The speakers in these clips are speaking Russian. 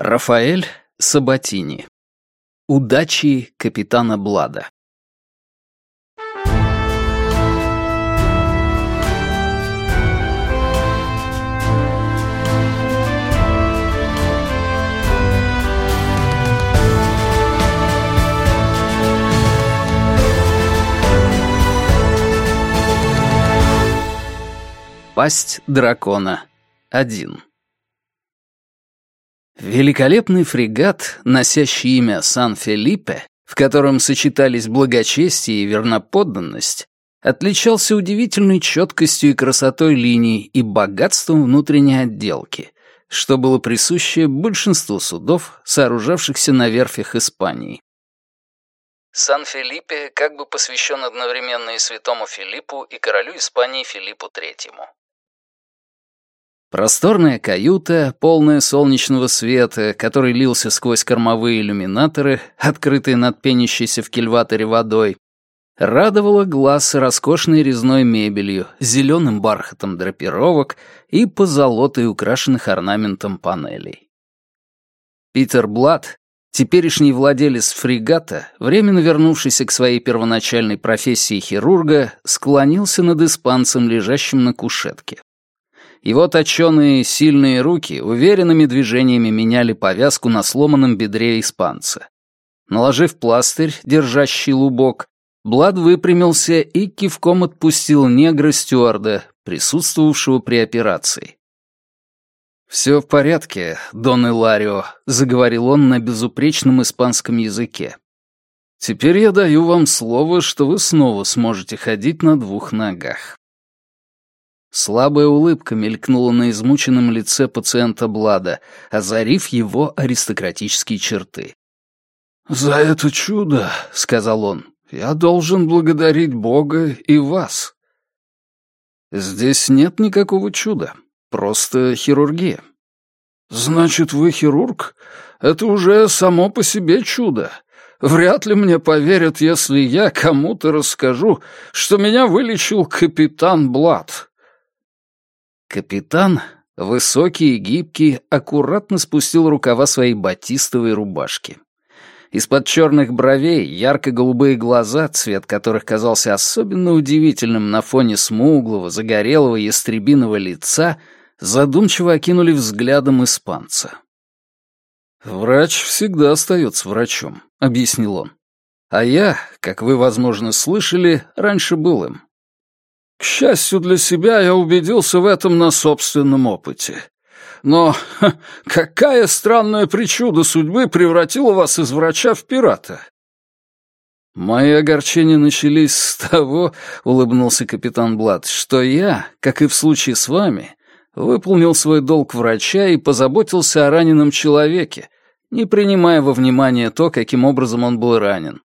Рафаэль Сабатини. Удачи капитана Блада. Пасть дракона. Один. Великолепный фрегат, носящий имя Сан-Фелипе, в котором сочетались благочестие и верноподданность, отличался удивительной четкостью и красотой линий и богатством внутренней отделки, что было присуще большинству судов, сооружавшихся на верфях Испании. Сан-Фелипе как бы посвящен одновременно и святому Филиппу, и королю Испании Филиппу Третьему. Просторная каюта, полная солнечного света, который лился сквозь кормовые иллюминаторы, открытые над пенящейся в кильваторе водой, радовала глаз роскошной резной мебелью, зеленым бархатом драпировок и позолотой украшенных орнаментом панелей. Питер Блад, теперешний владелец фрегата, временно вернувшийся к своей первоначальной профессии хирурга, склонился над испанцем, лежащим на кушетке. Его точеные, сильные руки уверенными движениями меняли повязку на сломанном бедре испанца. Наложив пластырь, держащий лубок, Блад выпрямился и кивком отпустил негра-стюарда, присутствовавшего при операции. «Все в порядке, Дон Иларио», — заговорил он на безупречном испанском языке. «Теперь я даю вам слово, что вы снова сможете ходить на двух ногах». Слабая улыбка мелькнула на измученном лице пациента Блада, озарив его аристократические черты. «За это чудо, — сказал он, — я должен благодарить Бога и вас». «Здесь нет никакого чуда, просто хирургия». «Значит, вы хирург? Это уже само по себе чудо. Вряд ли мне поверят, если я кому-то расскажу, что меня вылечил капитан Блад». Капитан, высокий и гибкий, аккуратно спустил рукава своей батистовой рубашки. Из-под черных бровей ярко-голубые глаза, цвет которых казался особенно удивительным на фоне смуглого, загорелого ястребиного лица, задумчиво окинули взглядом испанца. «Врач всегда остается врачом», — объяснил он. «А я, как вы, возможно, слышали, раньше был им. К счастью для себя, я убедился в этом на собственном опыте. Но ха, какая странная причуда судьбы превратила вас из врача в пирата? Мои огорчения начались с того, улыбнулся капитан Блад, что я, как и в случае с вами, выполнил свой долг врача и позаботился о раненом человеке, не принимая во внимание то, каким образом он был ранен.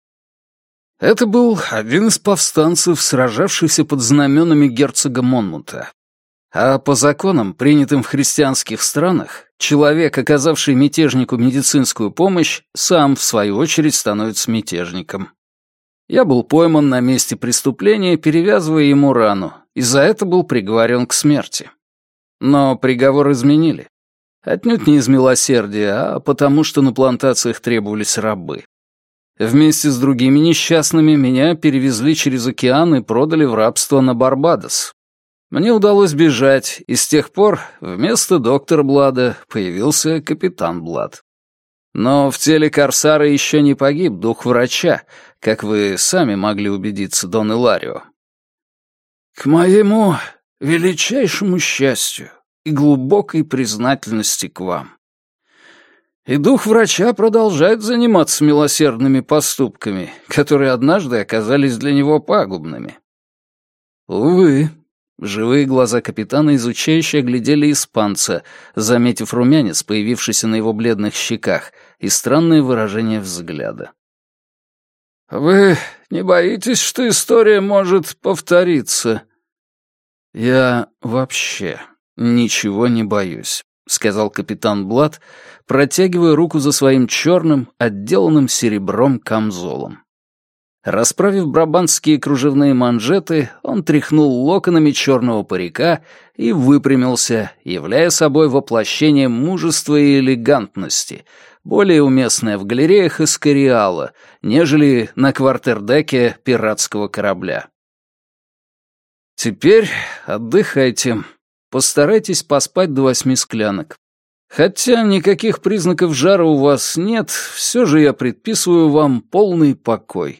Это был один из повстанцев, сражавшихся под знаменами герцога Монмута. А по законам, принятым в христианских странах, человек, оказавший мятежнику медицинскую помощь, сам, в свою очередь, становится мятежником. Я был пойман на месте преступления, перевязывая ему рану, и за это был приговорен к смерти. Но приговор изменили. Отнюдь не из милосердия, а потому что на плантациях требовались рабы. Вместе с другими несчастными меня перевезли через океан и продали в рабство на Барбадос. Мне удалось бежать, и с тех пор вместо доктора Блада появился капитан Блад. Но в теле Корсара еще не погиб дух врача, как вы сами могли убедиться, Дон Иларио. К моему величайшему счастью и глубокой признательности к вам. И дух врача продолжает заниматься милосердными поступками, которые однажды оказались для него пагубными. Увы, живые глаза капитана изучающе оглядели испанца, заметив румянец, появившийся на его бледных щеках, и странное выражение взгляда. «Вы не боитесь, что история может повториться?» «Я вообще ничего не боюсь», — сказал капитан Блад, протягивая руку за своим черным, отделанным серебром камзолом. Расправив брабантские кружевные манжеты, он тряхнул локонами черного парика и выпрямился, являя собой воплощение мужества и элегантности, более уместное в галереях Эскориала, нежели на квартердеке пиратского корабля. «Теперь отдыхайте. Постарайтесь поспать до восьми склянок. Хотя никаких признаков жара у вас нет, все же я предписываю вам полный покой.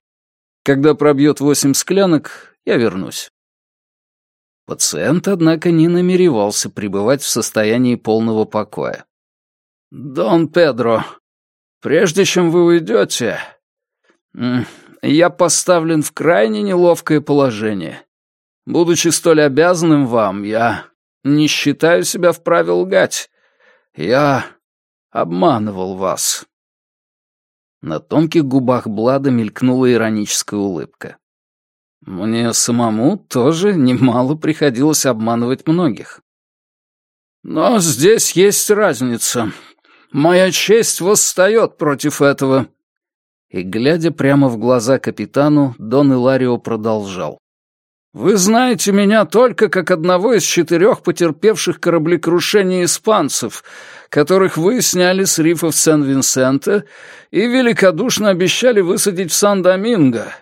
Когда пробьет восемь склянок, я вернусь. Пациент, однако, не намеревался пребывать в состоянии полного покоя. «Дон Педро, прежде чем вы уйдете, я поставлен в крайне неловкое положение. Будучи столь обязанным вам, я не считаю себя вправе лгать. Я обманывал вас». На тонких губах Блада мелькнула ироническая улыбка. Мне самому тоже немало приходилось обманывать многих. Но здесь есть разница. Моя честь восстает против этого. И, глядя прямо в глаза капитану, Дон Иларио продолжал. «Вы знаете меня только как одного из четырех потерпевших кораблекрушения испанцев, которых вы сняли с рифов Сен-Винсента и великодушно обещали высадить в Сан-Доминго.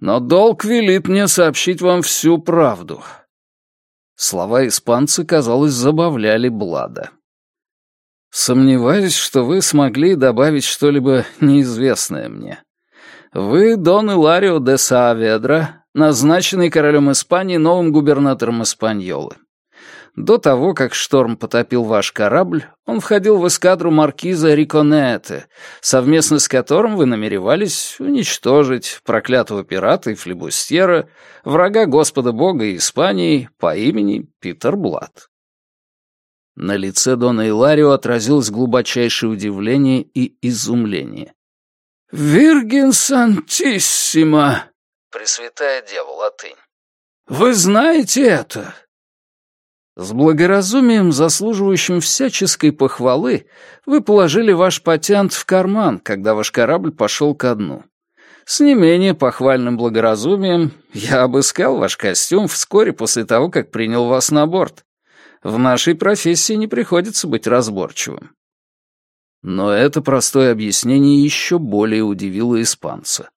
Но долг велит мне сообщить вам всю правду». Слова испанца, казалось, забавляли Блада. «Сомневаюсь, что вы смогли добавить что-либо неизвестное мне. Вы Дон Иларио де Сааведра, назначенный королем Испании новым губернатором Испаньолы. До того, как шторм потопил ваш корабль, он входил в эскадру маркиза Риконете, совместно с которым вы намеревались уничтожить проклятого пирата и флебустьера, врага Господа Бога и Испании по имени Питер Блад. На лице Дона Иларио отразилось глубочайшее удивление и изумление. «Виргин Сантиссима!» Пресвятая Дева, латынь. «Вы знаете это?» С благоразумием, заслуживающим всяческой похвалы, вы положили ваш патент в карман, когда ваш корабль пошел ко дну. С не менее похвальным благоразумием я обыскал ваш костюм вскоре после того, как принял вас на борт. В нашей профессии не приходится быть разборчивым. Но это простое объяснение еще более удивило испанца.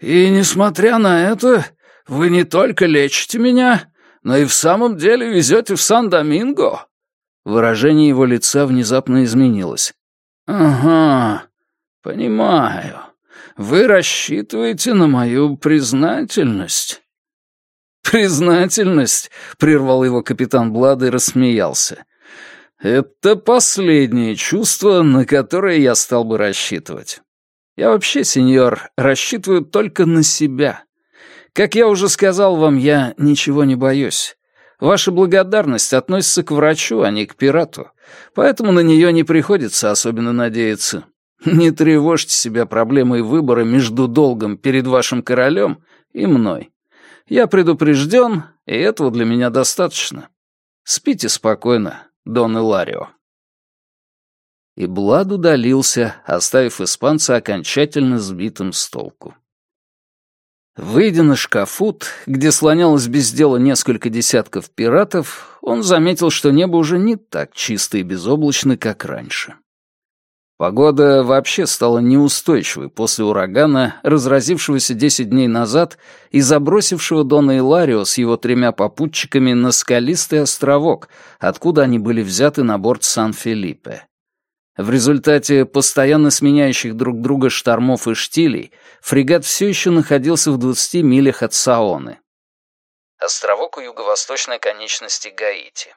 «И несмотря на это, вы не только лечите меня, но и в самом деле везете в Сан-Доминго?» Выражение его лица внезапно изменилось. «Ага, понимаю. Вы рассчитываете на мою признательность?» «Признательность?» — прервал его капитан Блада и рассмеялся. «Это последнее чувство, на которое я стал бы рассчитывать. Я вообще, сеньор, рассчитываю только на себя. Как я уже сказал вам, я ничего не боюсь. Ваша благодарность относится к врачу, а не к пирату, поэтому на нее не приходится особенно надеяться. Не тревожьте себя проблемой выбора между долгом перед вашим королем и мной. Я предупрежден, и этого для меня достаточно. Спите спокойно, Дон Иларио и Блад удалился, оставив испанца окончательно сбитым с толку. Выйдя на шкафут, где слонялось без дела несколько десятков пиратов, он заметил, что небо уже не так чисто и безоблачно, как раньше. Погода вообще стала неустойчивой после урагана, разразившегося десять дней назад и забросившего Дона Иларио с его тремя попутчиками на скалистый островок, откуда они были взяты на борт Сан-Филиппе. В результате постоянно сменяющих друг друга штормов и штилей фрегат все еще находился в 20 милях от Саоны. Островок у юго-восточной конечности Гаити.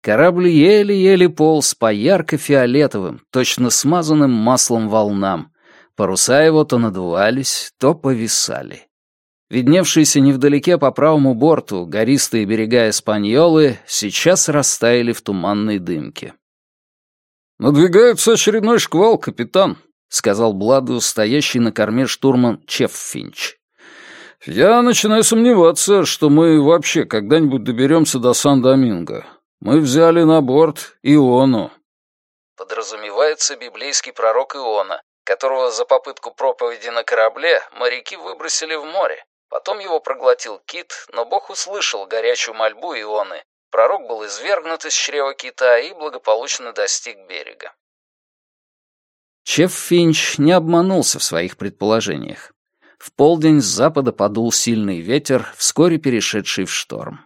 Корабль еле-еле полз по ярко-фиолетовым, точно смазанным маслом волнам. Паруса его то надувались, то повисали. Видневшиеся невдалеке по правому борту гористые берега Испаньолы сейчас растаяли в туманной дымке. «Надвигается очередной шквал, капитан», — сказал Бладу, стоящий на корме штурман Чеффинч. «Я начинаю сомневаться, что мы вообще когда-нибудь доберемся до Сан-Доминго. Мы взяли на борт Иону». Подразумевается библейский пророк Иона, которого за попытку проповеди на корабле моряки выбросили в море. Потом его проглотил кит, но Бог услышал горячую мольбу Ионы. Пророк был извергнут из чрева кита и благополучно достиг берега. Чеф Финч не обманулся в своих предположениях. В полдень с запада подул сильный ветер, вскоре перешедший в шторм.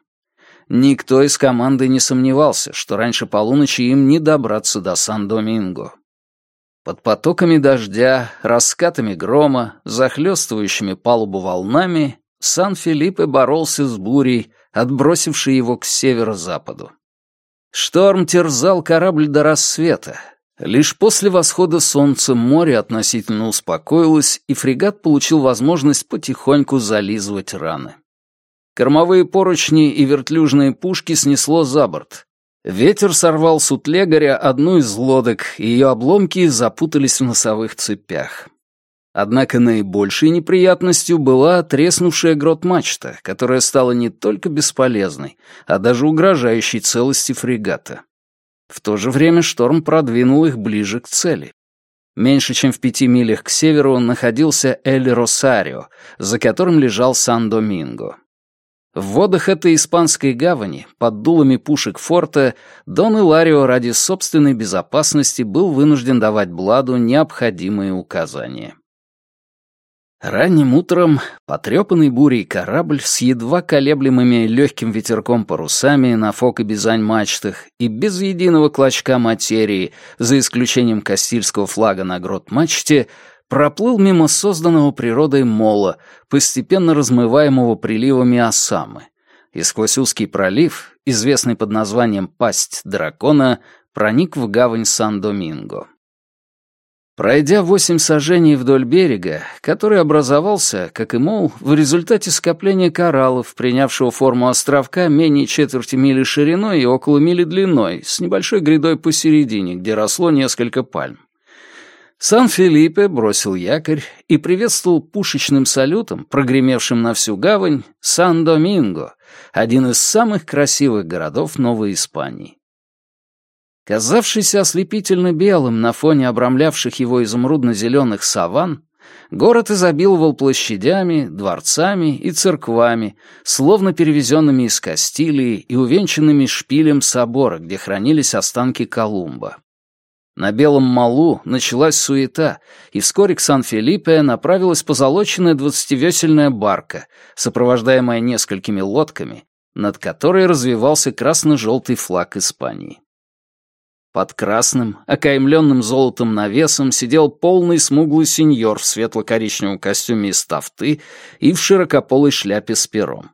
Никто из команды не сомневался, что раньше полуночи им не добраться до Сан-Доминго. Под потоками дождя, раскатами грома, захлестывающими палубу волнами, Сан-Филиппе боролся с бурей, отбросившей его к северо-западу. Шторм терзал корабль до рассвета. Лишь после восхода солнца море относительно успокоилось, и фрегат получил возможность потихоньку зализывать раны. Кормовые поручни и вертлюжные пушки снесло за борт, Ветер сорвал с утлегаря одну из лодок, и ее обломки запутались в носовых цепях. Однако наибольшей неприятностью была треснувшая грот-мачта, которая стала не только бесполезной, а даже угрожающей целости фрегата. В то же время шторм продвинул их ближе к цели. Меньше чем в пяти милях к северу находился Эль-Росарио, за которым лежал Сан-Доминго. В водах этой испанской гавани, под дулами пушек форта, Дон Иларио ради собственной безопасности был вынужден давать Бладу необходимые указания. Ранним утром потрепанный бурей корабль с едва колеблемыми легким ветерком парусами на фок и бизань мачтах и без единого клочка материи, за исключением Кастильского флага на грот мачте, проплыл мимо созданного природой мола, постепенно размываемого приливами Осамы, и сквозь узкий пролив, известный под названием «Пасть дракона», проник в гавань Сан-Доминго. Пройдя восемь сажений вдоль берега, который образовался, как и мол, в результате скопления кораллов, принявшего форму островка менее четверти мили шириной и около мили длиной, с небольшой грядой посередине, где росло несколько пальм. Сан-Филиппе бросил якорь и приветствовал пушечным салютом, прогремевшим на всю гавань, Сан-Доминго, один из самых красивых городов Новой Испании. Казавшийся ослепительно белым на фоне обрамлявших его изумрудно-зеленых саван, город изобиловал площадями, дворцами и церквами, словно перевезенными из Кастилии и увенчанными шпилем собора, где хранились останки Колумба. На Белом Малу началась суета, и вскоре к Сан-Филиппе направилась позолоченная двадцативесельная барка, сопровождаемая несколькими лодками, над которой развивался красно-желтый флаг Испании. Под красным, окаймленным золотом навесом сидел полный смуглый сеньор в светло-коричневом костюме из тафты и в широкополой шляпе с пером.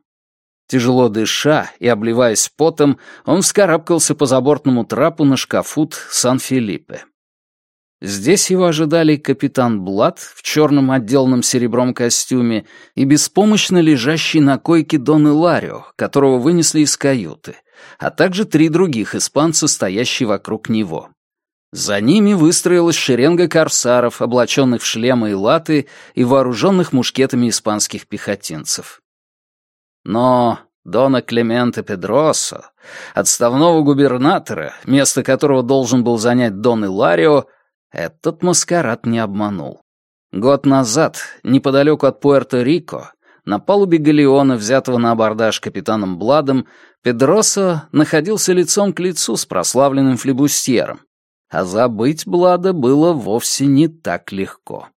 Тяжело дыша и обливаясь потом, он вскарабкался по забортному трапу на шкафут Сан-Филиппе. Здесь его ожидали капитан Блад в черном отделанном серебром костюме и беспомощно лежащий на койке Дон Иларио, которого вынесли из каюты, а также три других испанца, стоящие вокруг него. За ними выстроилась шеренга корсаров, облаченных в шлемы и латы и вооруженных мушкетами испанских пехотинцев. Но Дона Клемента Педросо, отставного губернатора, место которого должен был занять Дон Иларио, этот маскарад не обманул. Год назад, неподалеку от Пуэрто-Рико, на палубе галеона, взятого на абордаж капитаном Бладом, Педросо находился лицом к лицу с прославленным флебустьером, а забыть Блада было вовсе не так легко.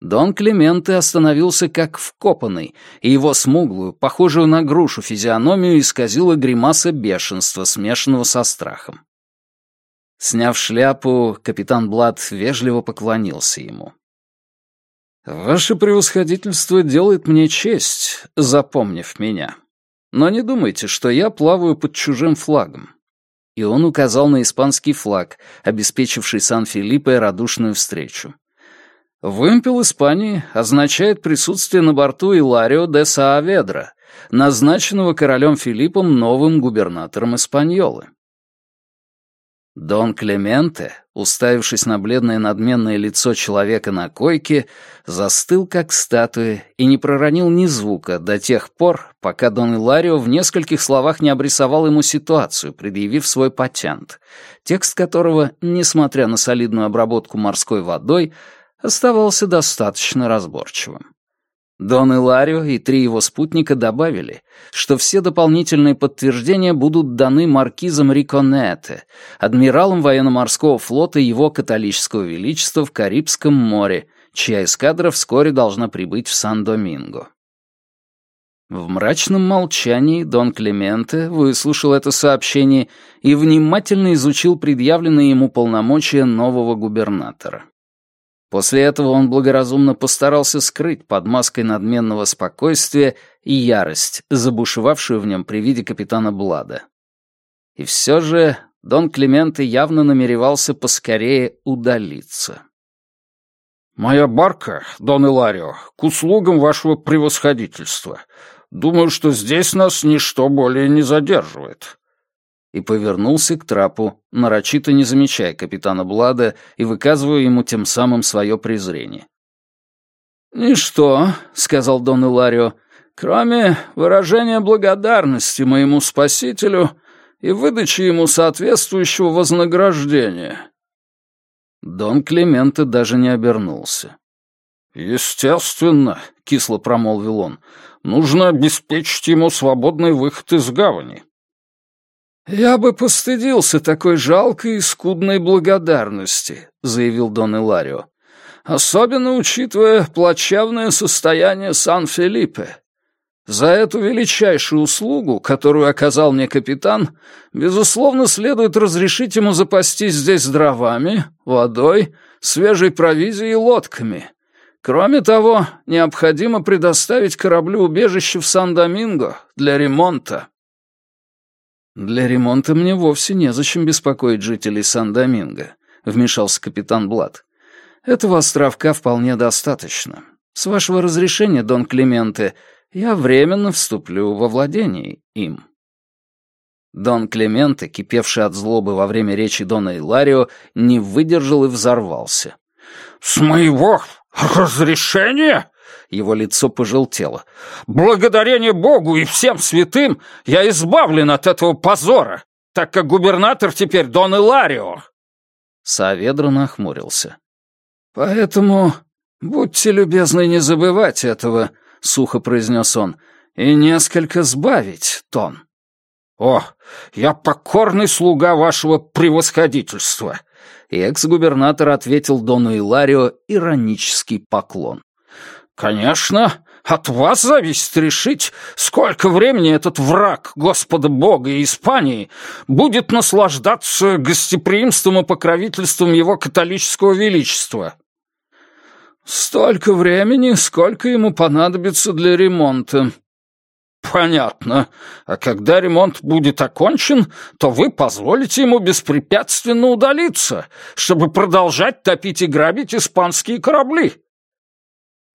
Дон Клименте остановился как вкопанный, и его смуглую, похожую на грушу физиономию исказила гримаса бешенства, смешанного со страхом. Сняв шляпу, капитан Блад вежливо поклонился ему. «Ваше превосходительство делает мне честь, запомнив меня. Но не думайте, что я плаваю под чужим флагом». И он указал на испанский флаг, обеспечивший Сан-Филиппе радушную встречу. Вымпел Испании означает присутствие на борту Иларио де Сааведра, назначенного королем Филиппом новым губернатором Испаньолы. Дон Клементе, уставившись на бледное надменное лицо человека на койке, застыл как статуя и не проронил ни звука до тех пор, пока Дон Иларио в нескольких словах не обрисовал ему ситуацию, предъявив свой патент, текст которого, несмотря на солидную обработку морской водой, оставался достаточно разборчивым. Дон Иларио и три его спутника добавили, что все дополнительные подтверждения будут даны маркизом Риконете, адмиралом военно-морского флота его католического величества в Карибском море, чья эскадра вскоре должна прибыть в Сан-Доминго. В мрачном молчании Дон Клементе выслушал это сообщение и внимательно изучил предъявленные ему полномочия нового губернатора. После этого он благоразумно постарался скрыть под маской надменного спокойствия и ярость, забушевавшую в нем при виде капитана Блада. И все же Дон Клименте явно намеревался поскорее удалиться. «Моя барка, Дон Иларио, к услугам вашего превосходительства. Думаю, что здесь нас ничто более не задерживает и повернулся к трапу, нарочито не замечая капитана Блада и выказывая ему тем самым свое презрение. «Ничто», — сказал Дон Иларио, — «кроме выражения благодарности моему спасителю и выдачи ему соответствующего вознаграждения». Дон Клименте даже не обернулся. «Естественно», — кисло промолвил он, — «нужно обеспечить ему свободный выход из гавани». «Я бы постыдился такой жалкой и скудной благодарности», — заявил Дон Иларио. «Особенно учитывая плачевное состояние Сан-Филиппе. За эту величайшую услугу, которую оказал мне капитан, безусловно, следует разрешить ему запастись здесь дровами, водой, свежей провизией и лодками. Кроме того, необходимо предоставить кораблю убежище в Сан-Доминго для ремонта». «Для ремонта мне вовсе незачем беспокоить жителей Сан-Доминго», — вмешался капитан Блад. «Этого островка вполне достаточно. С вашего разрешения, Дон Клименте, я временно вступлю во владение им». Дон Клименте, кипевший от злобы во время речи Дона Иларио, не выдержал и взорвался. «С моего разрешения?» Его лицо пожелтело. «Благодарение Богу и всем святым я избавлен от этого позора, так как губернатор теперь Дон Иларио!» Саведро нахмурился. «Поэтому будьте любезны не забывать этого», — сухо произнес он, — «и несколько сбавить тон». «О, я покорный слуга вашего превосходительства!» И экс-губернатор ответил Дону Иларио иронический поклон. «Конечно, от вас зависит решить, сколько времени этот враг Господа Бога и Испании будет наслаждаться гостеприимством и покровительством его католического величества». «Столько времени, сколько ему понадобится для ремонта». «Понятно. А когда ремонт будет окончен, то вы позволите ему беспрепятственно удалиться, чтобы продолжать топить и грабить испанские корабли».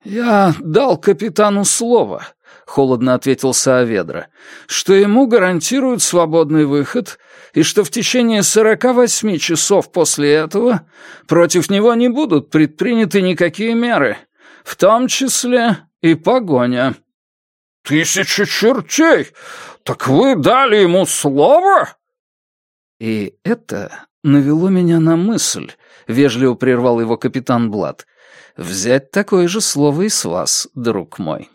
«Я дал капитану слово», — холодно ответил Сааведра, «что ему гарантируют свободный выход и что в течение сорока восьми часов после этого против него не будут предприняты никакие меры, в том числе и погоня». «Тысяча чертей! Так вы дали ему слово?» И это навело меня на мысль, — вежливо прервал его капитан Блад, взять такое же слово и с вас, друг мой».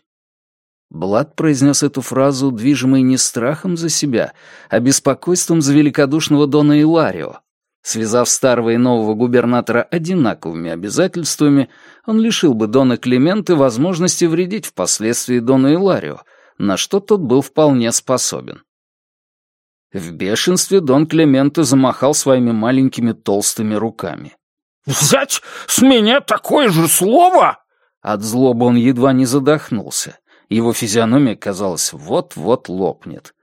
Блад произнес эту фразу, движимый не страхом за себя, а беспокойством за великодушного Дона Иларио. Связав старого и нового губернатора одинаковыми обязательствами, он лишил бы Дона Клименты возможности вредить впоследствии Дону Иларио, на что тот был вполне способен. В бешенстве Дон Клименте замахал своими маленькими толстыми руками. «Взять с меня такое же слово?» От злобы он едва не задохнулся. Его физиономия, казалось, вот-вот лопнет.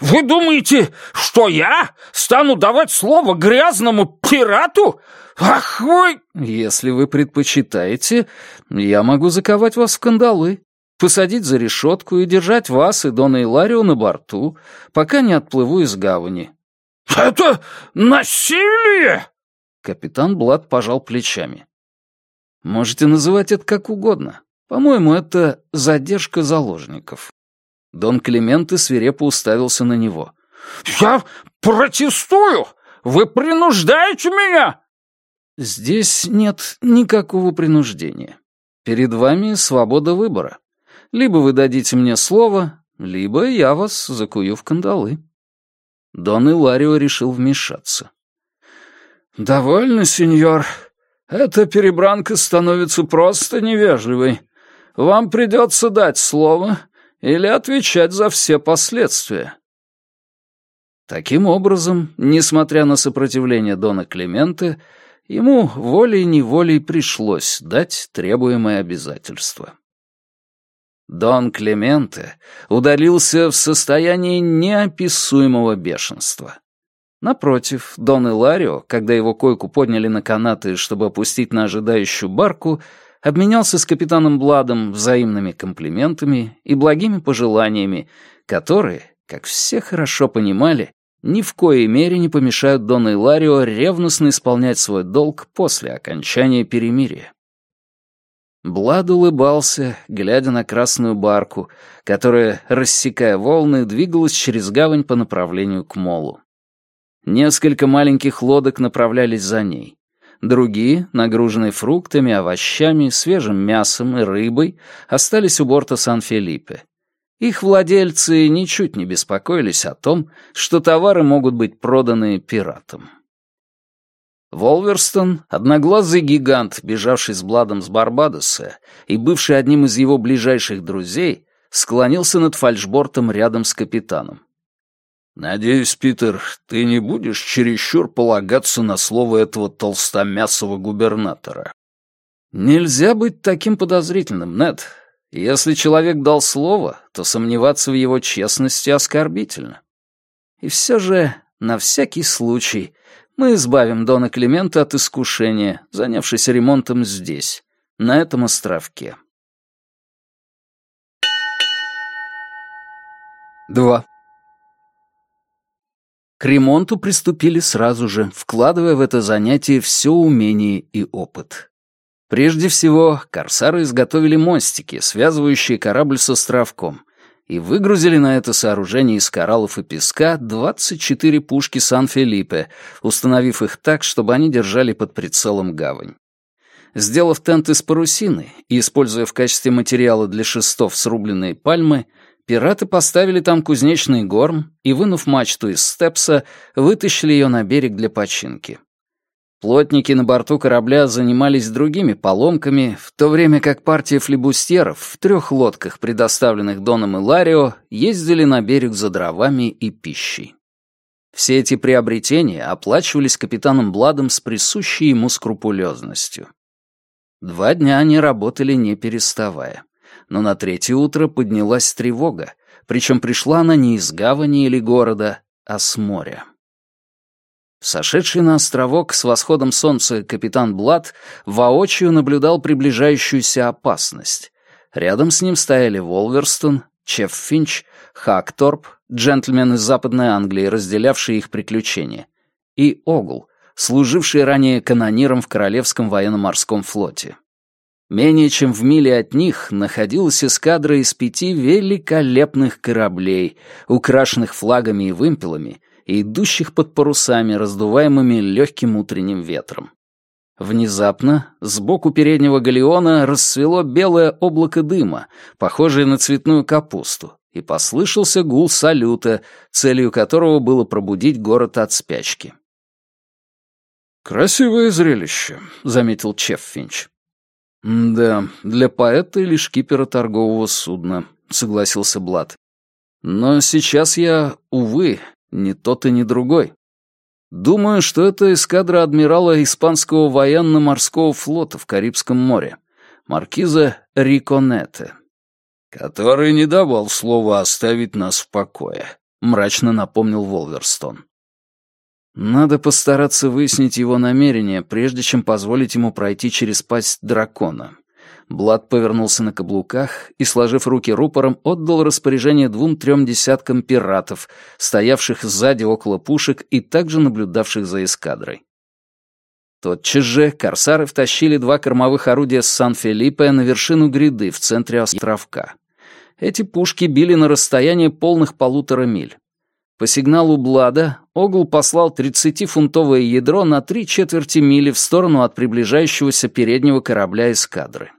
«Вы думаете, что я стану давать слово грязному пирату? Ах вы...» «Если вы предпочитаете, я могу заковать вас в кандалы, посадить за решетку и держать вас и Дона Иларио на борту, пока не отплыву из гавани». «Это насилие!» Капитан Блад пожал плечами. «Можете называть это как угодно. По-моему, это задержка заложников». Дон Клименте свирепо уставился на него. «Я протестую! Вы принуждаете меня!» «Здесь нет никакого принуждения. Перед вами свобода выбора. Либо вы дадите мне слово, либо я вас закую в кандалы». Дон Иларио решил вмешаться. «Довольно, сеньор. Эта перебранка становится просто невежливой. Вам придется дать слово или отвечать за все последствия». Таким образом, несмотря на сопротивление Дона Климента, ему волей-неволей пришлось дать требуемое обязательство. Дон Клименте удалился в состоянии неописуемого бешенства. Напротив, Дон Иларио, когда его койку подняли на канаты, чтобы опустить на ожидающую барку, обменялся с капитаном Бладом взаимными комплиментами и благими пожеланиями, которые, как все хорошо понимали, ни в коей мере не помешают Дону Иларио ревностно исполнять свой долг после окончания перемирия. Блад улыбался, глядя на красную барку, которая, рассекая волны, двигалась через гавань по направлению к молу. Несколько маленьких лодок направлялись за ней. Другие, нагруженные фруктами, овощами, свежим мясом и рыбой, остались у борта Сан-Филиппе. Их владельцы ничуть не беспокоились о том, что товары могут быть проданы пиратам. Волверстон, одноглазый гигант, бежавший с Бладом с Барбадоса и бывший одним из его ближайших друзей, склонился над фальшбортом рядом с капитаном. «Надеюсь, Питер, ты не будешь чересчур полагаться на слово этого толстомясого губернатора?» «Нельзя быть таким подозрительным, Нед. Если человек дал слово, то сомневаться в его честности оскорбительно. И все же, на всякий случай, мы избавим Дона Климента от искушения, занявшись ремонтом здесь, на этом островке. 2. К ремонту приступили сразу же, вкладывая в это занятие все умение и опыт. Прежде всего, корсары изготовили мостики, связывающие корабль с островком, и выгрузили на это сооружение из кораллов и песка 24 пушки Сан-Филиппе, установив их так, чтобы они держали под прицелом гавань. Сделав тент из парусины и используя в качестве материала для шестов срубленные пальмы, пираты поставили там кузнечный горм и, вынув мачту из степса, вытащили ее на берег для починки. Плотники на борту корабля занимались другими поломками, в то время как партия флебустьеров в трех лодках, предоставленных Доном и Ларио, ездили на берег за дровами и пищей. Все эти приобретения оплачивались капитаном Бладом с присущей ему скрупулезностью. Два дня они работали не переставая. Но на третье утро поднялась тревога, причем пришла она не из гавани или города, а с моря. Сошедший на островок с восходом солнца капитан Блад воочию наблюдал приближающуюся опасность. Рядом с ним стояли Волверстон, Чеф Финч, Хакторп, джентльмен из Западной Англии, разделявшие их приключения, и Огл, служивший ранее канониром в Королевском военно-морском флоте. Менее чем в миле от них находилась эскадра из пяти великолепных кораблей, украшенных флагами и вымпелами, и идущих под парусами, раздуваемыми легким утренним ветром. Внезапно сбоку переднего галеона расцвело белое облако дыма, похожее на цветную капусту, и послышался гул салюта, целью которого было пробудить город от спячки. «Красивое зрелище», — заметил Чеффинч. «Да, для поэта или шкипера торгового судна», — согласился Блад. «Но сейчас я, увы, ни тот и ни другой. Думаю, что это эскадра адмирала Испанского военно-морского флота в Карибском море, маркиза Риконете. «Который не давал слова оставить нас в покое», — мрачно напомнил Волверстон. «Надо постараться выяснить его намерения, прежде чем позволить ему пройти через пасть дракона», Блад повернулся на каблуках и, сложив руки рупором, отдал распоряжение двум-трем десяткам пиратов, стоявших сзади около пушек и также наблюдавших за эскадрой. Тотчас же корсары втащили два кормовых орудия с Сан-Филиппе на вершину гряды в центре островка. Эти пушки били на расстояние полных полутора миль. По сигналу Блада Огл послал 30-фунтовое ядро на три четверти мили в сторону от приближающегося переднего корабля эскадры.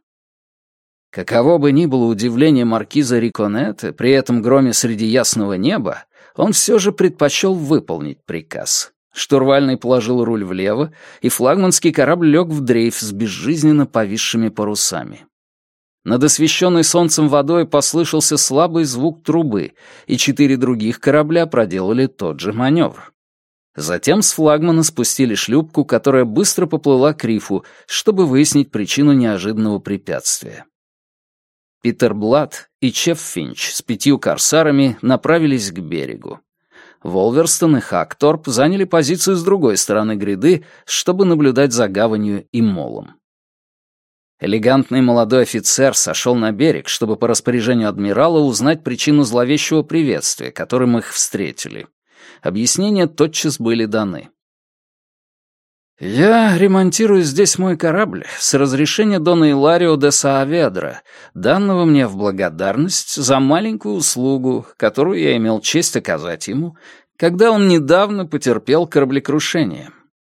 Каково бы ни было удивление маркиза Риконетте при этом громе среди ясного неба, он все же предпочел выполнить приказ. Штурвальный положил руль влево, и флагманский корабль лег в дрейф с безжизненно повисшими парусами. Над освещенной солнцем водой послышался слабый звук трубы, и четыре других корабля проделали тот же маневр. Затем с флагмана спустили шлюпку, которая быстро поплыла к рифу, чтобы выяснить причину неожиданного препятствия. Питер Блад и Чеф Финч с пятью корсарами направились к берегу. Волверстон и Хакторп заняли позицию с другой стороны гряды, чтобы наблюдать за гаванью и молом. Элегантный молодой офицер сошел на берег, чтобы по распоряжению адмирала узнать причину зловещего приветствия, которым их встретили. Объяснения тотчас были даны. «Я ремонтирую здесь мой корабль с разрешения Дона Иларио де Сааведра, данного мне в благодарность за маленькую услугу, которую я имел честь оказать ему, когда он недавно потерпел кораблекрушение.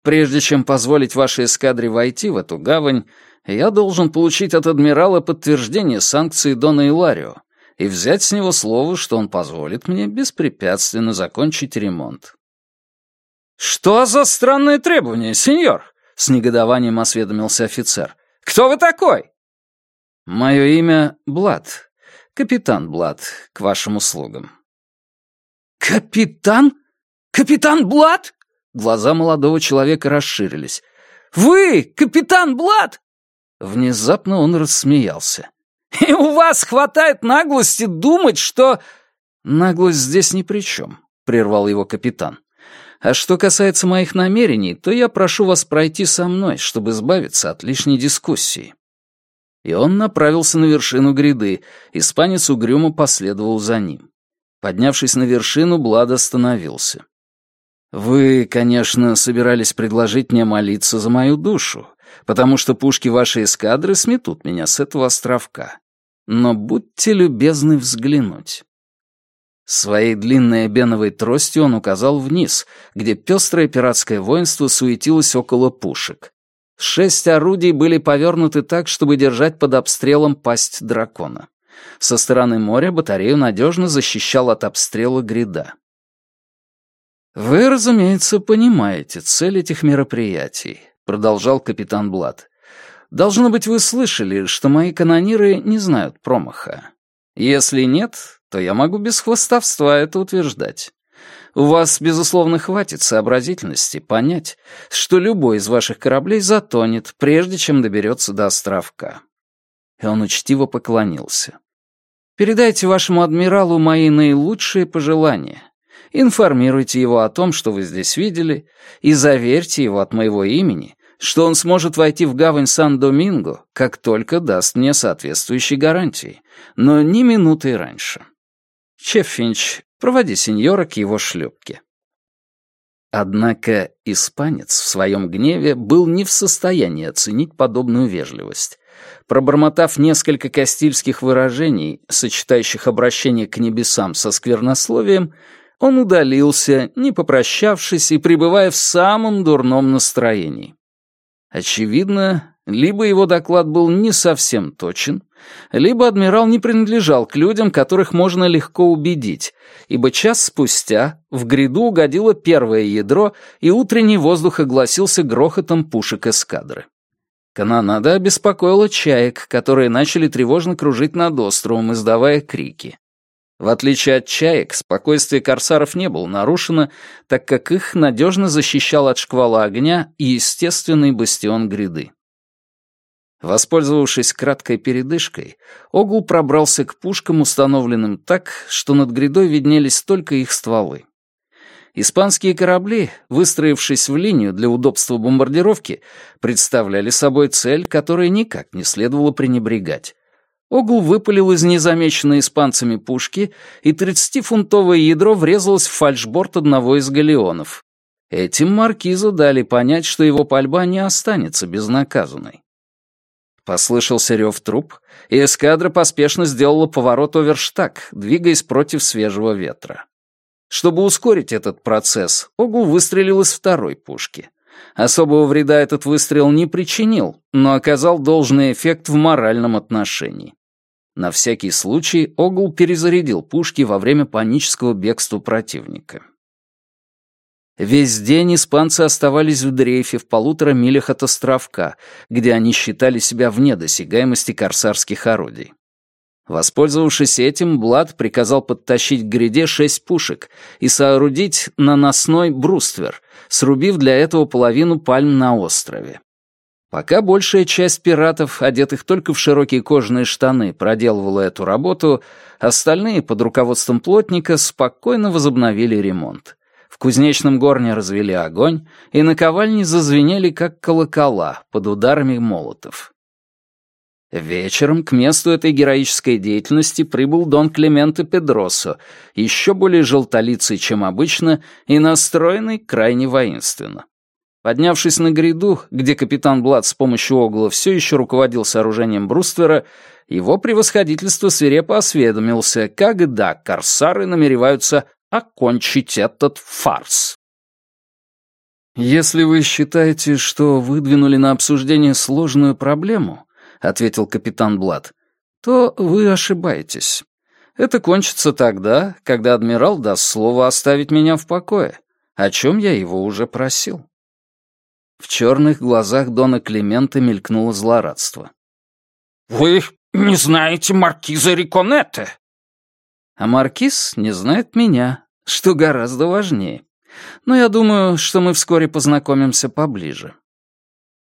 Прежде чем позволить вашей эскадре войти в эту гавань, я должен получить от адмирала подтверждение санкции Дона Иларио и взять с него слово, что он позволит мне беспрепятственно закончить ремонт. «Что за странное требование, сеньор?» — с негодованием осведомился офицер. «Кто вы такой?» «Мое имя Блад. Капитан Блад, к вашим услугам». «Капитан? Капитан Блад?» Глаза молодого человека расширились. «Вы, капитан Блад?» Внезапно он рассмеялся. «И у вас хватает наглости думать, что...» «Наглость здесь ни при чем», — прервал его капитан. А что касается моих намерений, то я прошу вас пройти со мной, чтобы избавиться от лишней дискуссии». И он направился на вершину гряды, испанец угрюмо последовал за ним. Поднявшись на вершину, Блад остановился. «Вы, конечно, собирались предложить мне молиться за мою душу, потому что пушки вашей эскадры сметут меня с этого островка. Но будьте любезны взглянуть». Своей длинной беновой тростью он указал вниз, где пестрое пиратское воинство суетилось около пушек. Шесть орудий были повернуты так, чтобы держать под обстрелом пасть дракона. Со стороны моря батарею надежно защищал от обстрела гряда. «Вы, разумеется, понимаете цель этих мероприятий», — продолжал капитан Блад. «Должно быть, вы слышали, что мои канониры не знают промаха. Если нет, то я могу без хвостовства это утверждать. У вас, безусловно, хватит сообразительности понять, что любой из ваших кораблей затонет, прежде чем доберется до островка». И он учтиво поклонился. «Передайте вашему адмиралу мои наилучшие пожелания. Информируйте его о том, что вы здесь видели, и заверьте его от моего имени, что он сможет войти в гавань Сан-Доминго, как только даст мне соответствующие гарантии, но ни минуты раньше. Чеффинч, проводи сеньора к его шлюпке». Однако испанец в своем гневе был не в состоянии оценить подобную вежливость. Пробормотав несколько кастильских выражений, сочетающих обращение к небесам со сквернословием, он удалился, не попрощавшись и пребывая в самом дурном настроении. Очевидно, либо его доклад был не совсем точен, либо адмирал не принадлежал к людям, которых можно легко убедить, ибо час спустя в гряду угодило первое ядро, и утренний воздух огласился грохотом пушек эскадры. Канонада обеспокоила чаек, которые начали тревожно кружить над островом, издавая крики. В отличие от чаек, спокойствие корсаров не было нарушено, так как их надежно защищал от шквала огня и естественный бастион гряды. Воспользовавшись краткой передышкой, Огул пробрался к пушкам, установленным так, что над грядой виднелись только их стволы. Испанские корабли, выстроившись в линию для удобства бомбардировки, представляли собой цель, которой никак не следовало пренебрегать. Огл выпалил из незамеченной испанцами пушки, и 30-фунтовое ядро врезалось в фальшборд одного из галеонов. Этим маркизу дали понять, что его пальба не останется безнаказанной. Послышался рев труб, и эскадра поспешно сделала поворот оверштаг, двигаясь против свежего ветра. Чтобы ускорить этот процесс, Огл выстрелил из второй пушки. Особого вреда этот выстрел не причинил, но оказал должный эффект в моральном отношении. На всякий случай Огл перезарядил пушки во время панического бегства противника. Весь день испанцы оставались в дрейфе в полутора милях от островка, где они считали себя вне досягаемости корсарских орудий. Воспользовавшись этим, Блад приказал подтащить к гряде шесть пушек и соорудить наносной бруствер, срубив для этого половину пальм на острове. Пока большая часть пиратов, одетых только в широкие кожаные штаны, проделывала эту работу, остальные под руководством плотника спокойно возобновили ремонт. В кузнечном горне развели огонь, и наковальни зазвенели, как колокола, под ударами молотов. Вечером к месту этой героической деятельности прибыл Дон Клименто Педросо, еще более желтолицый, чем обычно, и настроенный крайне воинственно. Поднявшись на гряду, где капитан Блад с помощью огла все еще руководил сооружением бруствера, его превосходительство свирепо осведомился, когда корсары намереваются окончить этот фарс. «Если вы считаете, что выдвинули на обсуждение сложную проблему», — ответил капитан Блад, — «то вы ошибаетесь. Это кончится тогда, когда адмирал даст слово оставить меня в покое, о чем я его уже просил». В черных глазах Дона Климента мелькнуло злорадство. «Вы не знаете маркиза Риконетте?» А маркиз не знает меня, что гораздо важнее. Но я думаю, что мы вскоре познакомимся поближе.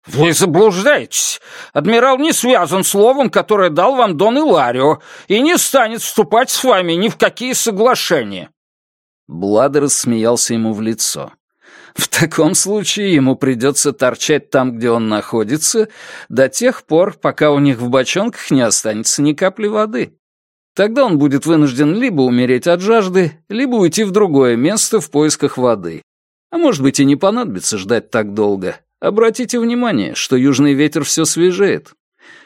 «Вы заблуждаетесь. Адмирал не связан словом, которое дал вам Дон Иларио, и не станет вступать с вами ни в какие соглашения». Бладер рассмеялся ему в лицо. В таком случае ему придется торчать там, где он находится, до тех пор, пока у них в бочонках не останется ни капли воды. Тогда он будет вынужден либо умереть от жажды, либо уйти в другое место в поисках воды. А может быть и не понадобится ждать так долго. Обратите внимание, что южный ветер все свежеет.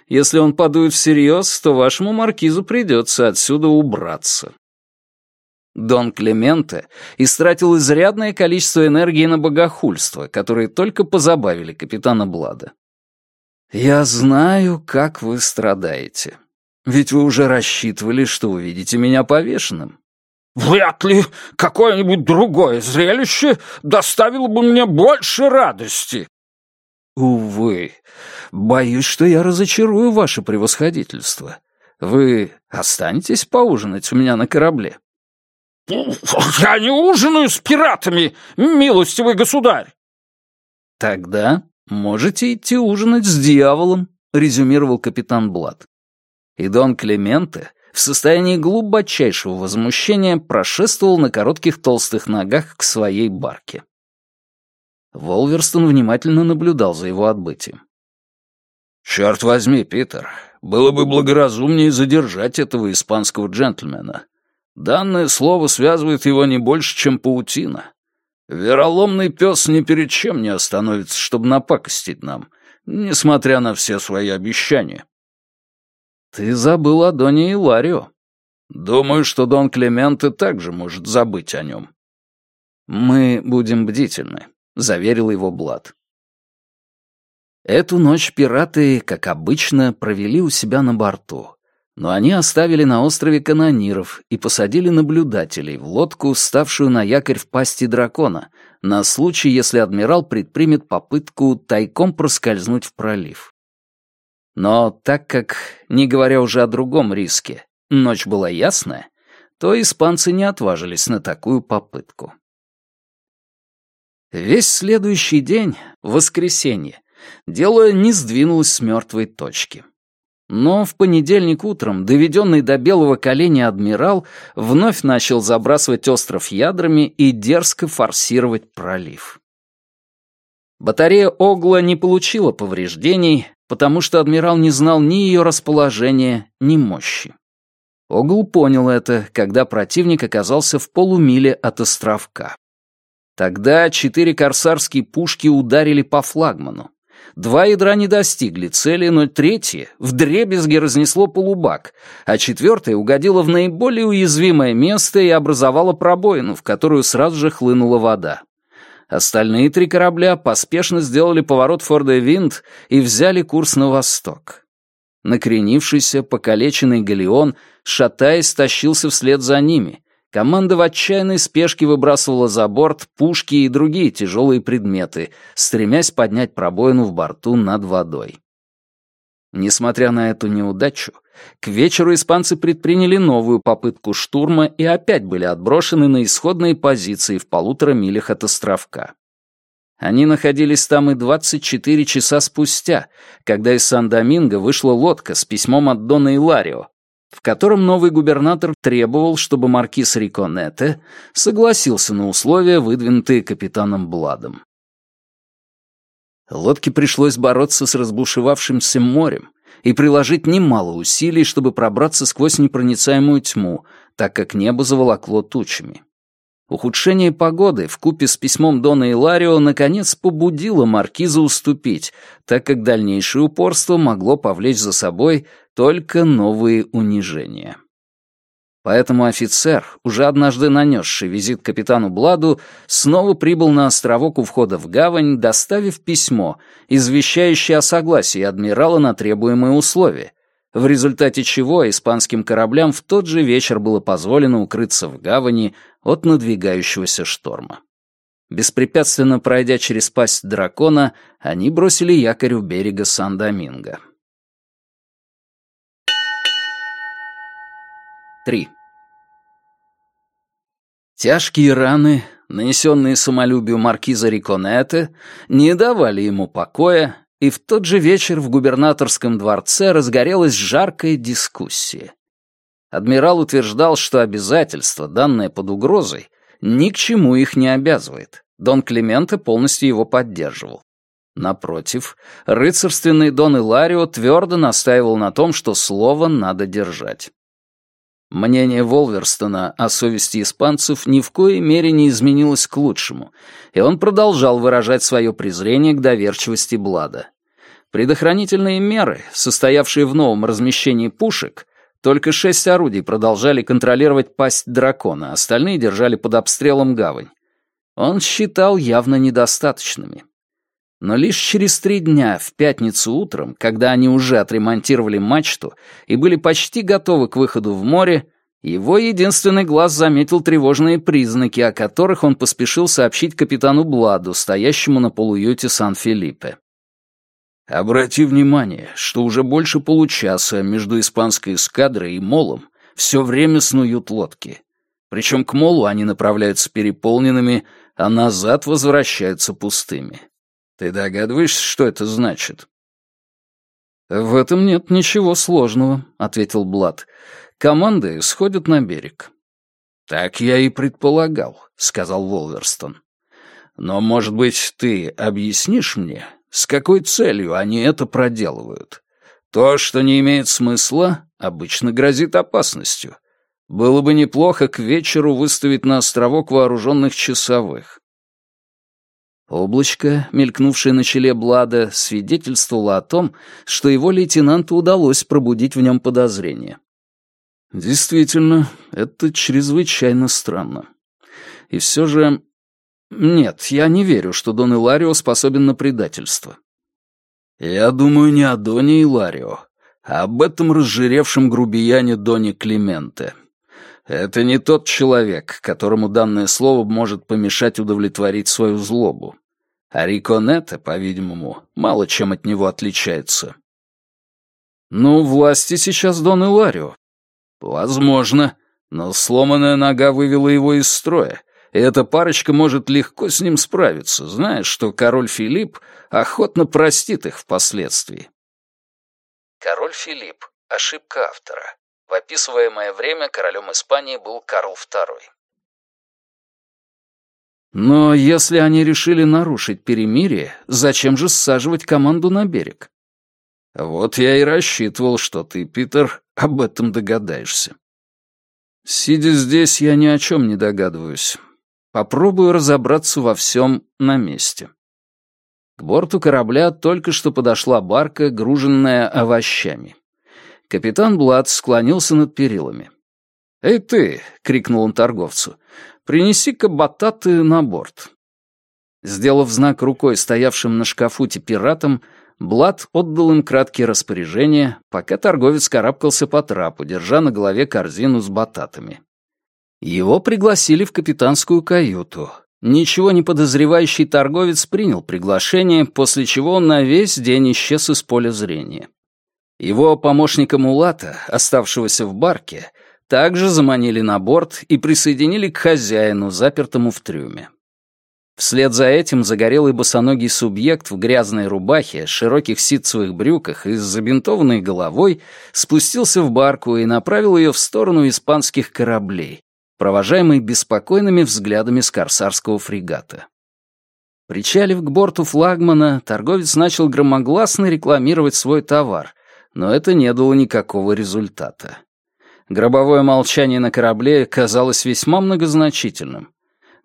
Если он подует всерьез, то вашему маркизу придется отсюда убраться. Дон Клементе истратил изрядное количество энергии на богохульство, которые только позабавили капитана Блада. «Я знаю, как вы страдаете. Ведь вы уже рассчитывали, что увидите меня повешенным». «Вряд ли какое-нибудь другое зрелище доставило бы мне больше радости». «Увы, боюсь, что я разочарую ваше превосходительство. Вы останетесь поужинать у меня на корабле?» «Я не ужинаю с пиратами, милостивый государь!» «Тогда можете идти ужинать с дьяволом», — резюмировал капитан Блад. И Дон Клементе в состоянии глубочайшего возмущения прошествовал на коротких толстых ногах к своей барке. Волверстон внимательно наблюдал за его отбытием. «Черт возьми, Питер, было бы благоразумнее задержать этого испанского джентльмена», Данное слово связывает его не больше, чем паутина. Вероломный пес ни перед чем не остановится, чтобы напакостить нам, несмотря на все свои обещания. Ты забыл о Доне Иларио. Думаю, что Дон Клементе также может забыть о нем. Мы будем бдительны, заверил его Блад. Эту ночь пираты, как обычно, провели у себя на борту. Но они оставили на острове канониров и посадили наблюдателей в лодку, ставшую на якорь в пасти дракона, на случай, если адмирал предпримет попытку тайком проскользнуть в пролив. Но так как, не говоря уже о другом риске, ночь была ясная, то испанцы не отважились на такую попытку. Весь следующий день, воскресенье, дело не сдвинулось с мертвой точки. Но в понедельник утром, доведенный до белого коленя адмирал, вновь начал забрасывать остров ядрами и дерзко форсировать пролив. Батарея Огла не получила повреждений, потому что адмирал не знал ни ее расположения, ни мощи. Огл понял это, когда противник оказался в полумиле от островка. Тогда четыре корсарские пушки ударили по флагману. Два ядра не достигли цели, но третье вдребезги разнесло полубак, а четвертое угодило в наиболее уязвимое место и образовало пробоину, в которую сразу же хлынула вода. Остальные три корабля поспешно сделали поворот Форда Винд и взяли курс на восток. Накренившийся, покалеченный галеон, шатаясь, тащился вслед за ними. Команда в отчаянной спешке выбрасывала за борт пушки и другие тяжелые предметы, стремясь поднять пробоину в борту над водой. Несмотря на эту неудачу, к вечеру испанцы предприняли новую попытку штурма и опять были отброшены на исходные позиции в полутора милях от островка. Они находились там и 24 часа спустя, когда из Сан-Доминго вышла лодка с письмом от Дона Иларио, в котором новый губернатор требовал, чтобы маркиз Риконете согласился на условия, выдвинутые капитаном Бладом. Лодке пришлось бороться с разбушевавшимся морем и приложить немало усилий, чтобы пробраться сквозь непроницаемую тьму, так как небо заволокло тучами. Ухудшение погоды в купе с письмом Дона Иларио наконец побудило маркиза уступить, так как дальнейшее упорство могло повлечь за собой только новые унижения. Поэтому офицер, уже однажды нанесший визит капитану Бладу, снова прибыл на островок у входа в гавань, доставив письмо, извещающее о согласии адмирала на требуемые условия, в результате чего испанским кораблям в тот же вечер было позволено укрыться в гавани от надвигающегося шторма. Беспрепятственно пройдя через пасть дракона, они бросили якорь у берега Сан-Доминго. 3. Тяжкие раны, нанесенные самолюбию маркиза Риконете, не давали ему покоя, и в тот же вечер в губернаторском дворце разгорелась жаркая дискуссия. Адмирал утверждал, что обязательство, данное под угрозой, ни к чему их не обязывает. Дон Клименте полностью его поддерживал. Напротив, рыцарственный Дон Иларио твердо настаивал на том, что слово надо держать. Мнение Волверстона о совести испанцев ни в коей мере не изменилось к лучшему, и он продолжал выражать свое презрение к доверчивости Блада. Предохранительные меры, состоявшие в новом размещении пушек, только шесть орудий продолжали контролировать пасть дракона, остальные держали под обстрелом гавань. Он считал явно недостаточными. Но лишь через три дня, в пятницу утром, когда они уже отремонтировали мачту и были почти готовы к выходу в море, его единственный глаз заметил тревожные признаки, о которых он поспешил сообщить капитану Бладу, стоящему на полуюте Сан-Филиппе. «Обрати внимание, что уже больше получаса между испанской эскадрой и молом все время снуют лодки. Причем к молу они направляются переполненными, а назад возвращаются пустыми. Ты догадываешься, что это значит?» «В этом нет ничего сложного», — ответил Блад. «Команды сходят на берег». «Так я и предполагал», — сказал Волверстон. «Но, может быть, ты объяснишь мне, с какой целью они это проделывают? То, что не имеет смысла, обычно грозит опасностью. Было бы неплохо к вечеру выставить на островок вооруженных часовых. Облачко, мелькнувшее на челе Блада, свидетельствовало о том, что его лейтенанту удалось пробудить в нем подозрение. Действительно, это чрезвычайно странно. И все же... Нет, я не верю, что Дон Иларио способен на предательство. Я думаю не о Доне Иларио, а об этом разжиревшем грубияне Доне Клименте. Это не тот человек, которому данное слово может помешать удовлетворить свою злобу. А Риконетто, по-видимому, мало чем от него отличается. Ну, власти сейчас Дон Иларио. Возможно, но сломанная нога вывела его из строя, и эта парочка может легко с ним справиться, зная, что король Филипп охотно простит их впоследствии. Король Филипп. Ошибка автора. В описываемое время королем Испании был Карл II. Но если они решили нарушить перемирие, зачем же саживать команду на берег? Вот я и рассчитывал, что ты, Питер, об этом догадаешься. Сидя здесь, я ни о чем не догадываюсь. Попробую разобраться во всем на месте. К борту корабля только что подошла барка, груженная овощами. Капитан Блад склонился над перилами. «Эй ты!» — крикнул он торговцу. «Принеси-ка бататы на борт». Сделав знак рукой стоявшим на шкафуте пиратам, Блад отдал им краткие распоряжения, пока торговец карабкался по трапу, держа на голове корзину с бататами. Его пригласили в капитанскую каюту. Ничего не подозревающий торговец принял приглашение, после чего он на весь день исчез из поля зрения. Его помощника Мулата, оставшегося в барке, также заманили на борт и присоединили к хозяину, запертому в трюме. Вслед за этим загорелый босоногий субъект в грязной рубахе, широких ситцевых брюках и с забинтованной головой спустился в барку и направил ее в сторону испанских кораблей, провожаемый беспокойными взглядами с корсарского фрегата. Причалив к борту флагмана, торговец начал громогласно рекламировать свой товар, но это не дало никакого результата. Гробовое молчание на корабле казалось весьма многозначительным.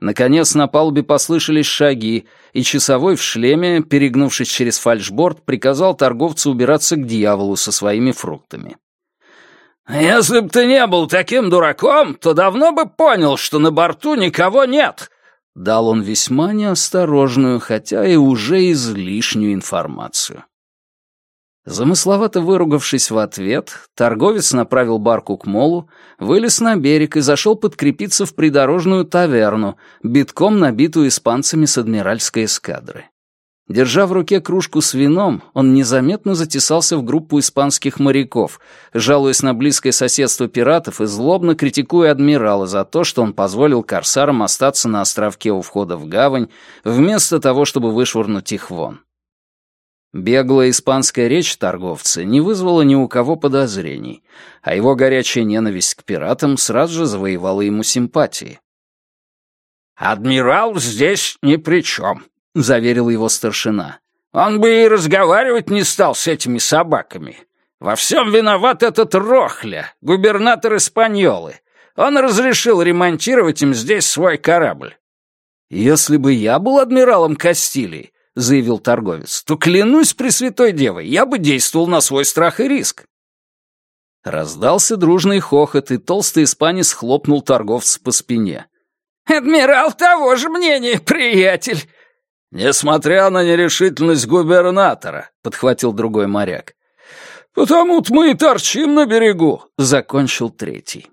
Наконец на палубе послышались шаги, и часовой в шлеме, перегнувшись через фальшборд, приказал торговцу убираться к дьяволу со своими фруктами. «Если б ты не был таким дураком, то давно бы понял, что на борту никого нет», — дал он весьма неосторожную, хотя и уже излишнюю информацию. Замысловато выругавшись в ответ, торговец направил барку к молу, вылез на берег и зашел подкрепиться в придорожную таверну, битком набитую испанцами с адмиральской эскадры. Держа в руке кружку с вином, он незаметно затесался в группу испанских моряков, жалуясь на близкое соседство пиратов и злобно критикуя адмирала за то, что он позволил корсарам остаться на островке у входа в гавань, вместо того, чтобы вышвырнуть их вон. Беглая испанская речь торговца не вызвала ни у кого подозрений, а его горячая ненависть к пиратам сразу же завоевала ему симпатии. «Адмирал здесь ни при чем», — заверил его старшина. «Он бы и разговаривать не стал с этими собаками. Во всем виноват этот Рохля, губернатор Испаньолы. Он разрешил ремонтировать им здесь свой корабль». «Если бы я был адмиралом Кастилии», — заявил торговец, «то клянусь Пресвятой Девой, я бы действовал на свой страх и риск». Раздался дружный хохот, и толстый испанец хлопнул торговца по спине. «Адмирал того же мнения, приятель!» «Несмотря на нерешительность губернатора», — подхватил другой моряк. «Потому-то мы и торчим на берегу», — закончил третий.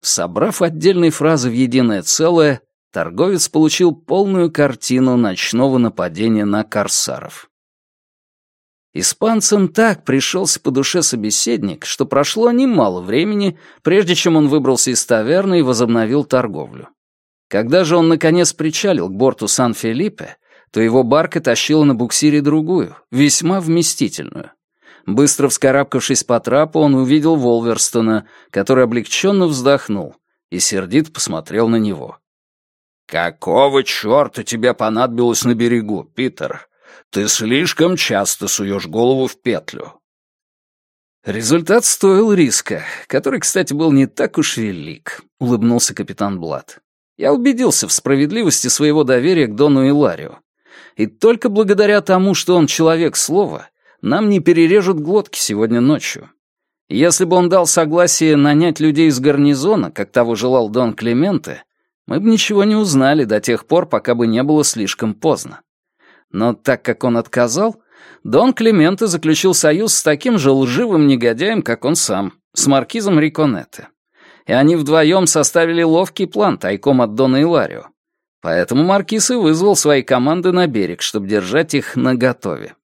Собрав отдельные фразы в единое целое, торговец получил полную картину ночного нападения на корсаров. Испанцам так пришелся по душе собеседник, что прошло немало времени, прежде чем он выбрался из таверны и возобновил торговлю. Когда же он наконец причалил к борту Сан-Филиппе, то его барка тащила на буксире другую, весьма вместительную. Быстро вскарабкавшись по трапу, он увидел Волверстона, который облегченно вздохнул и сердито посмотрел на него. «Какого черта тебе понадобилось на берегу, Питер? Ты слишком часто суешь голову в петлю». «Результат стоил риска, который, кстати, был не так уж велик», — улыбнулся капитан Блад. «Я убедился в справедливости своего доверия к Дону Иларио. И только благодаря тому, что он человек слова, нам не перережут глотки сегодня ночью. Если бы он дал согласие нанять людей из гарнизона, как того желал Дон Клементе, мы бы ничего не узнали до тех пор, пока бы не было слишком поздно. Но так как он отказал, Дон Клементе заключил союз с таким же лживым негодяем, как он сам, с маркизом Риконетте. И они вдвоем составили ловкий план тайком от Дона Иларио. Поэтому Маркиз и вызвал свои команды на берег, чтобы держать их наготове.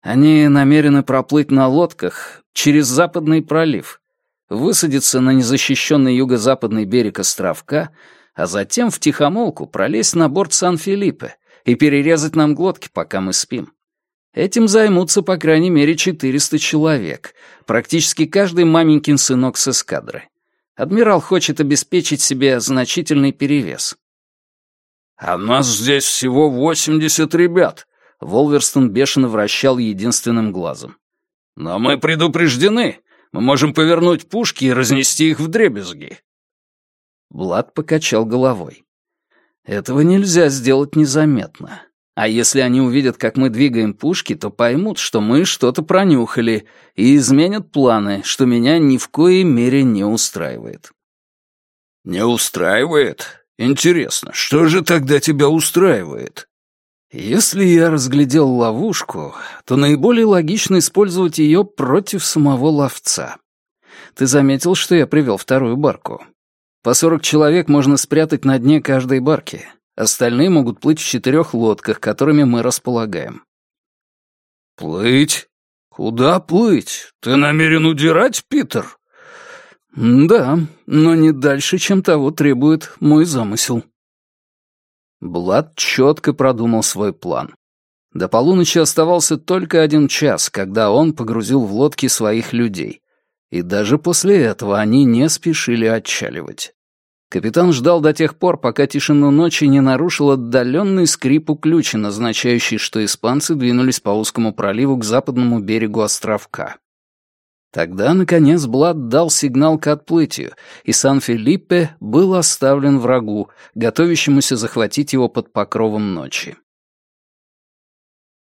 Они намерены проплыть на лодках через Западный пролив, высадиться на незащищенный юго-западный берег островка, а затем в тихомолку пролезть на борт Сан-Филиппе и перерезать нам глотки, пока мы спим. Этим займутся по крайней мере 400 человек, практически каждый маменькин сынок с эскадры. Адмирал хочет обеспечить себе значительный перевес. «А нас здесь всего восемьдесят ребят», — Волверстон бешено вращал единственным глазом. «Но мы предупреждены. Мы можем повернуть пушки и разнести их в дребезги». Блад покачал головой. «Этого нельзя сделать незаметно. А если они увидят, как мы двигаем пушки, то поймут, что мы что-то пронюхали, и изменят планы, что меня ни в коей мере не устраивает. «Не устраивает? Интересно, что же тогда тебя устраивает?» Если я разглядел ловушку, то наиболее логично использовать ее против самого ловца. Ты заметил, что я привел вторую барку? По сорок человек можно спрятать на дне каждой барки. Остальные могут плыть в четырех лодках, которыми мы располагаем. «Плыть? Куда плыть? Ты намерен удирать, Питер?» «Да, но не дальше, чем того требует мой замысел». Блад четко продумал свой план. До полуночи оставался только один час, когда он погрузил в лодки своих людей. И даже после этого они не спешили отчаливать. Капитан ждал до тех пор, пока тишину ночи не нарушил отдаленный скрип уключен, означающий, что испанцы двинулись по узкому проливу к западному берегу островка. Тогда, наконец, Блад дал сигнал к отплытию, и Сан-Филиппе был оставлен врагу, готовящемуся захватить его под покровом ночи.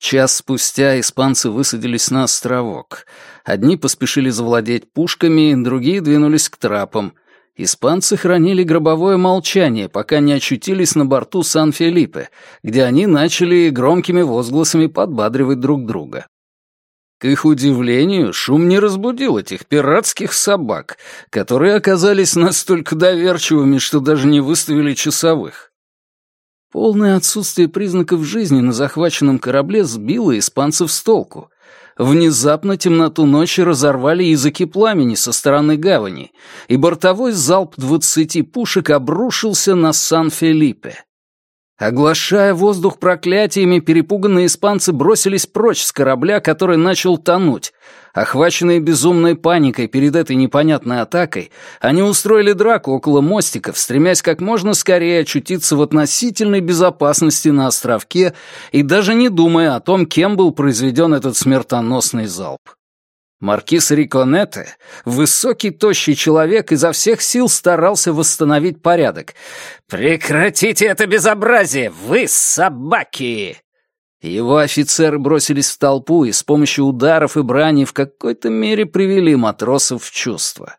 Час спустя испанцы высадились на островок. Одни поспешили завладеть пушками, другие двинулись к трапам. Испанцы хранили гробовое молчание, пока не очутились на борту Сан-Филиппе, где они начали громкими возгласами подбадривать друг друга. К их удивлению, шум не разбудил этих пиратских собак, которые оказались настолько доверчивыми, что даже не выставили часовых. Полное отсутствие признаков жизни на захваченном корабле сбило испанцев с толку. Внезапно темноту ночи разорвали языки пламени со стороны гавани, и бортовой залп двадцати пушек обрушился на Сан-Филиппе. Оглашая воздух проклятиями, перепуганные испанцы бросились прочь с корабля, который начал тонуть. Охваченные безумной паникой перед этой непонятной атакой, они устроили драку около мостиков, стремясь как можно скорее очутиться в относительной безопасности на островке и даже не думая о том, кем был произведен этот смертоносный залп. Маркиз Риконете, высокий тощий человек, изо всех сил старался восстановить порядок. «Прекратите это безобразие! Вы собаки!» Его офицеры бросились в толпу и с помощью ударов и брани в какой-то мере привели матросов в чувство.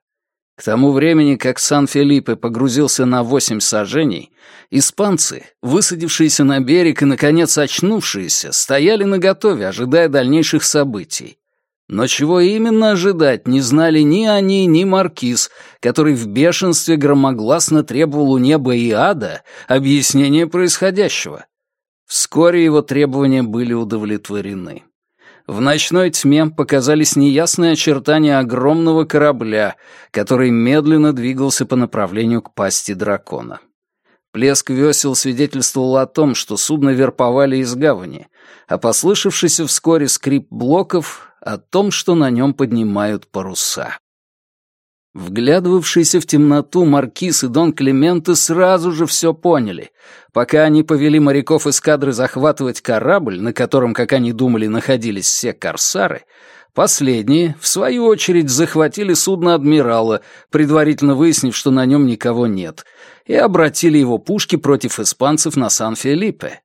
К тому времени, как Сан-Филиппе погрузился на восемь сажений, испанцы, высадившиеся на берег и, наконец, очнувшиеся, стояли наготове, ожидая дальнейших событий. Но чего именно ожидать, не знали ни они, ни Маркиз, который в бешенстве громогласно требовал у неба и ада объяснения происходящего. Вскоре его требования были удовлетворены. В ночной тьме показались неясные очертания огромного корабля, который медленно двигался по направлению к пасти дракона. Плеск весел свидетельствовал о том, что судно верповали из гавани, а послышавшийся вскоре скрип блоков о том, что на нем поднимают паруса. Вглядывавшиеся в темноту Маркиз и Дон Клименте сразу же все поняли. Пока они повели моряков эскадры захватывать корабль, на котором, как они думали, находились все корсары, последние, в свою очередь, захватили судно адмирала, предварительно выяснив, что на нем никого нет, и обратили его пушки против испанцев на Сан-Филиппе.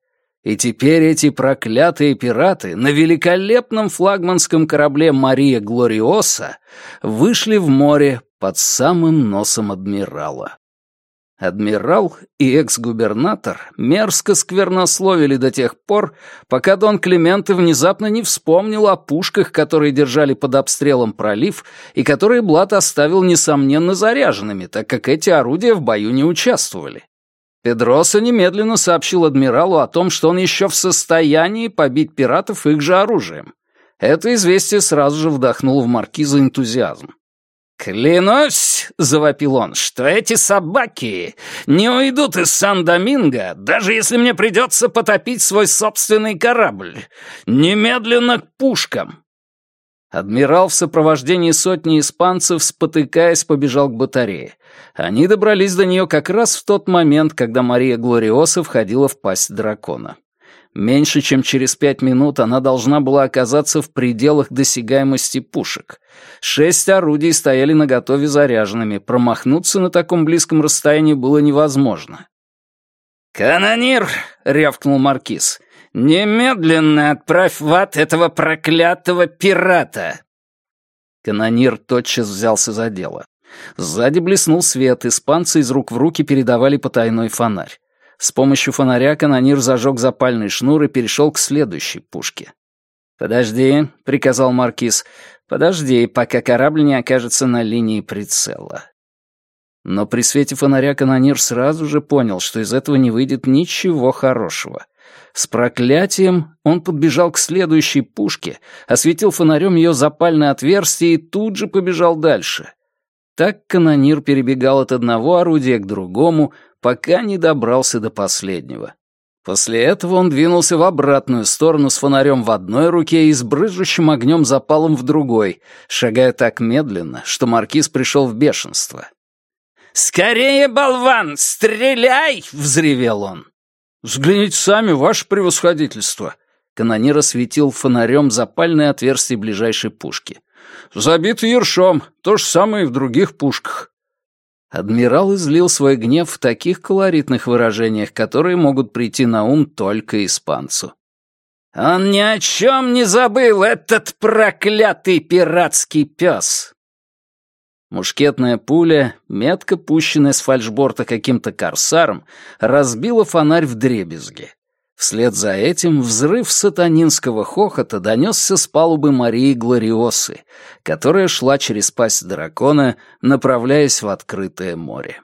И теперь эти проклятые пираты на великолепном флагманском корабле «Мария Глориоса» вышли в море под самым носом адмирала. Адмирал и экс-губернатор мерзко сквернословили до тех пор, пока Дон Клименте внезапно не вспомнил о пушках, которые держали под обстрелом пролив и которые Блат оставил, несомненно, заряженными, так как эти орудия в бою не участвовали. Педроса немедленно сообщил адмиралу о том, что он еще в состоянии побить пиратов их же оружием. Это известие сразу же вдохнуло в маркиза энтузиазм. «Клянусь», — завопил он, — «что эти собаки не уйдут из Сан-Доминго, даже если мне придется потопить свой собственный корабль. Немедленно к пушкам. Адмирал в сопровождении сотни испанцев, спотыкаясь, побежал к батарее. Они добрались до нее как раз в тот момент, когда Мария Глориоса входила в пасть дракона. Меньше чем через пять минут она должна была оказаться в пределах досягаемости пушек. Шесть орудий стояли наготове заряженными, промахнуться на таком близком расстоянии было невозможно. «Канонир!» — рявкнул Маркиз. «Немедленно отправь в ад этого проклятого пирата!» Канонир тотчас взялся за дело. Сзади блеснул свет, испанцы из рук в руки передавали потайной фонарь. С помощью фонаря канонир зажег запальный шнур и перешел к следующей пушке. «Подожди», — приказал Маркиз, — «подожди, пока корабль не окажется на линии прицела». Но при свете фонаря канонир сразу же понял, что из этого не выйдет ничего хорошего. С проклятием он подбежал к следующей пушке, осветил фонарем ее запальное отверстие и тут же побежал дальше. Так канонир перебегал от одного орудия к другому, пока не добрался до последнего. После этого он двинулся в обратную сторону с фонарем в одной руке и с брыжущим огнем запалом в другой, шагая так медленно, что маркиз пришел в бешенство. «Скорее, болван, стреляй!» — взревел он. «Взгляните сами, ваше превосходительство!» Канонир осветил фонарем запальное отверстие ближайшей пушки. «Забит ершом, то же самое и в других пушках». Адмирал излил свой гнев в таких колоритных выражениях, которые могут прийти на ум только испанцу. «Он ни о чем не забыл, этот проклятый пиратский пес!» Мушкетная пуля, метко пущенная с фальшборта каким-то корсаром, разбила фонарь в дребезги. Вслед за этим взрыв сатанинского хохота донесся с палубы Марии Глориосы, которая шла через пасть дракона, направляясь в открытое море.